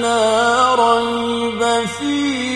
لا ريب فيه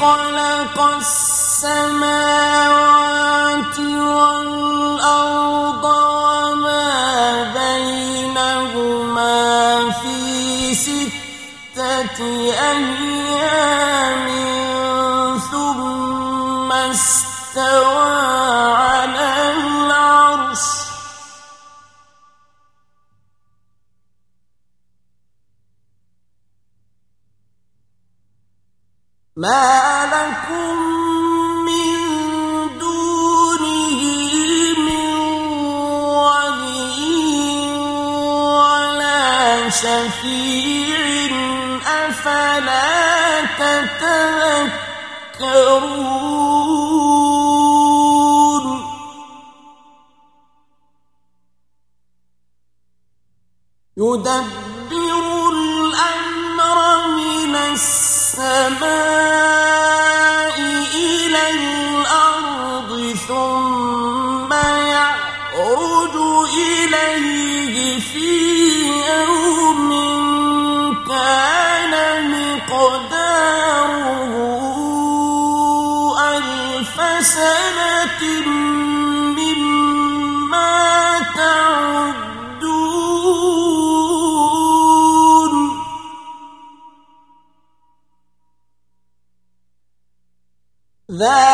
خلق السماوات والأرض وما بينهما في ستة أيام. ما لكم من دونه من ولي ولا شفيع أفلا تتذكرون يدبر السماء إلى الأرض ثم يعرج إليه في يوم كان مقداره ألف سنة ذلك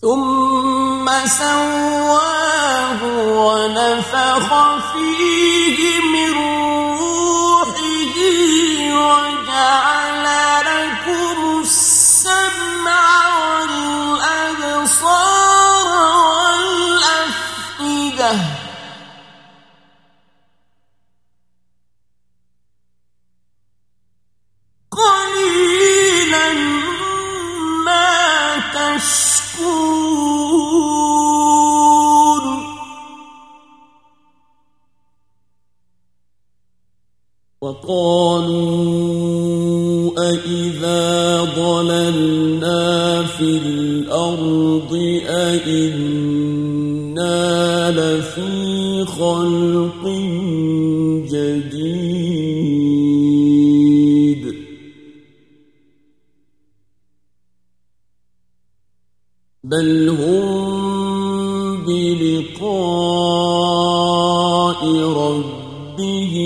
ثم سواه ونفخ فيه من روحه وجعل وقالوا أإذا ضللنا في الأرض أإنا لفي خلق جديد بل هم بلقاء ربهم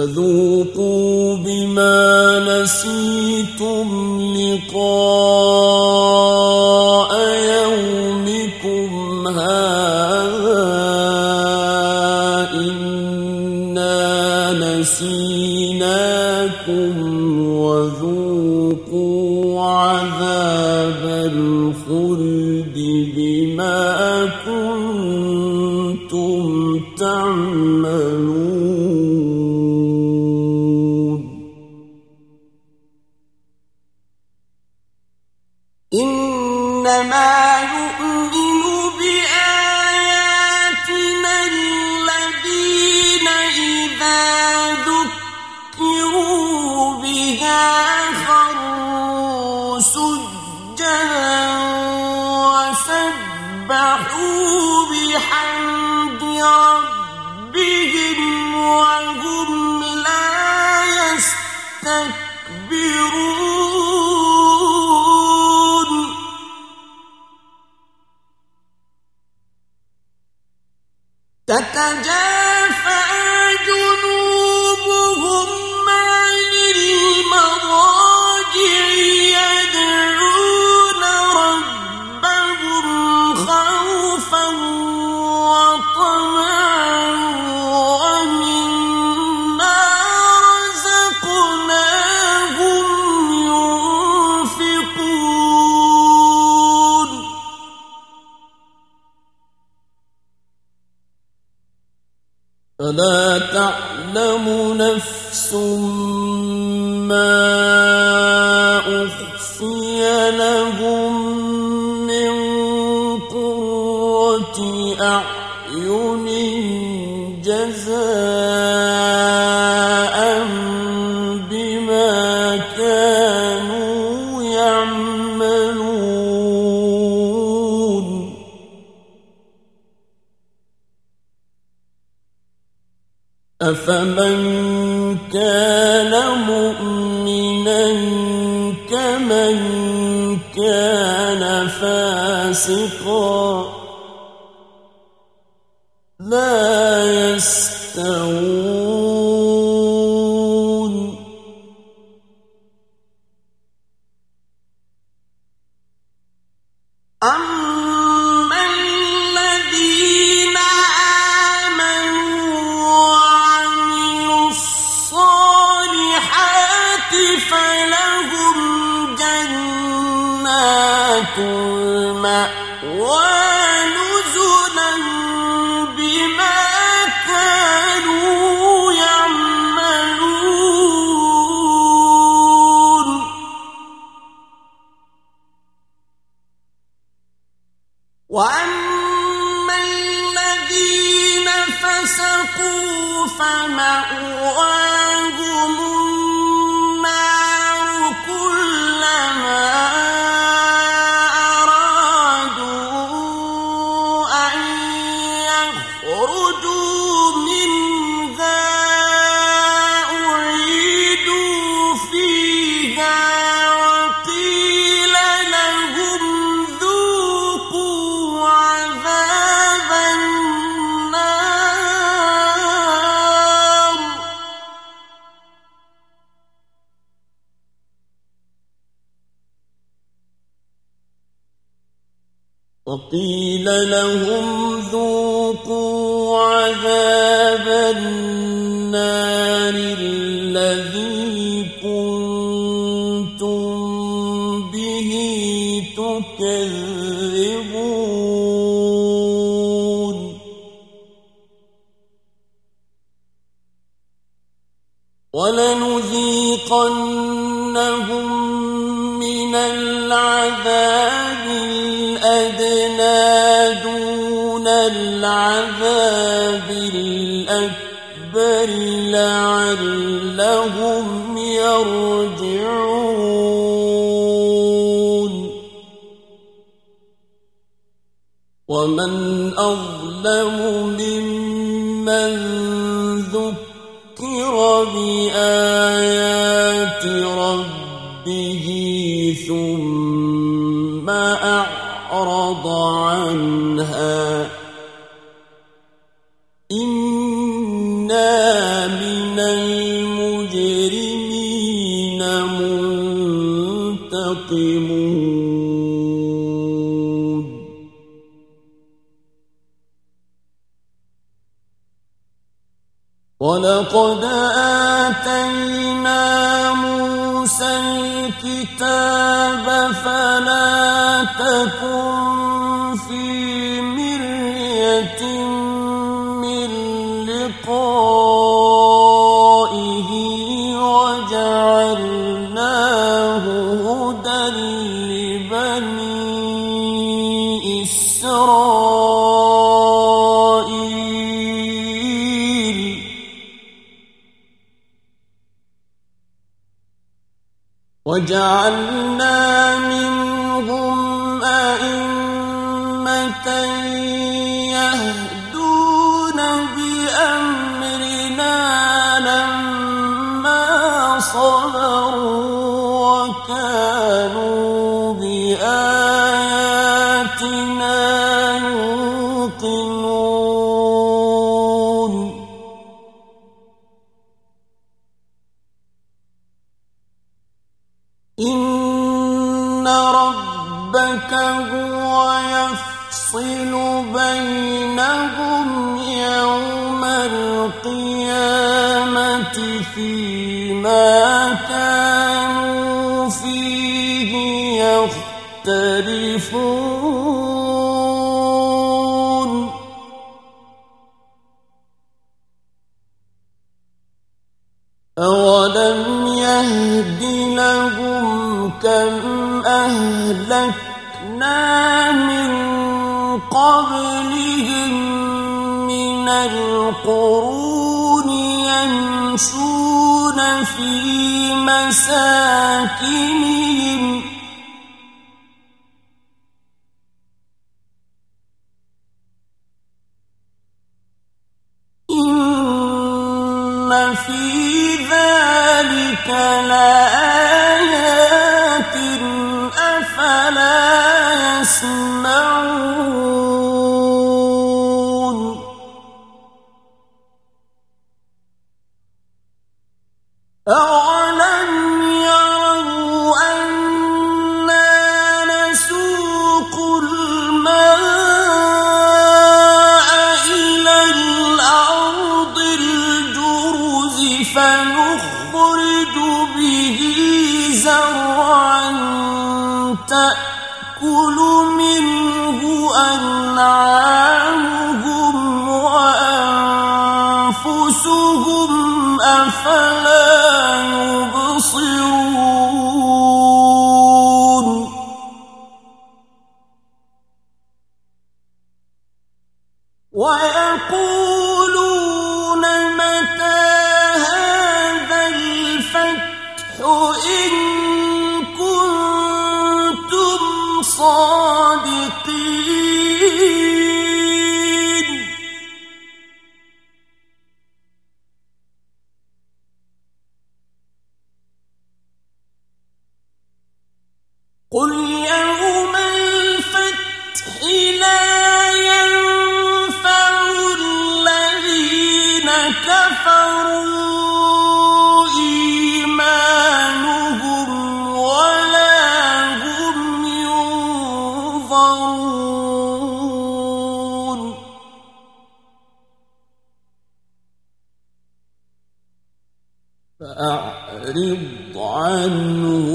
فذوقوا بما نسيتم لقاء يومكم هذا إنا نسيناكم وذوقوا عذاب الخلد بما كنتم تعملون إنما يؤمن بآياتنا الذين إذا ذكروا بها خروا سجدا وسبحوا بحمد ربهم وهم لا يستكبرون فلا تعلم نفس ما أفمن كان مؤمنا كمن كان فاسقا لا يستوون وَأَمَّا الَّذِينَ فَسَقُوا فَمَأْوَاهُمْ وقيل لهم ذوقوا عذاب النار الذي كنتم به تكذبون. ولنذيقنهم من العذاب العذاب الأكبر لعلهم يرجعون. ومن أظلم ممن ذكر بآيات ربه ثم وَلَقَدْ آتَيْنَا مُوسَى الْكِتَابَ فَلَا تَكُنْ وجعلنا منهم أئمة إن ربك هو يفصل بينهم يوم القيامة فيما كانوا فيه يختلفون أولم يهد لهم كم أهلكنا من قبلهم من القرون يمشون في مساكنهم. إن في ذلك لآيات زرعا تأكل منه أنعامهم وأنفسهم أفلا صادقين فأعرض عنه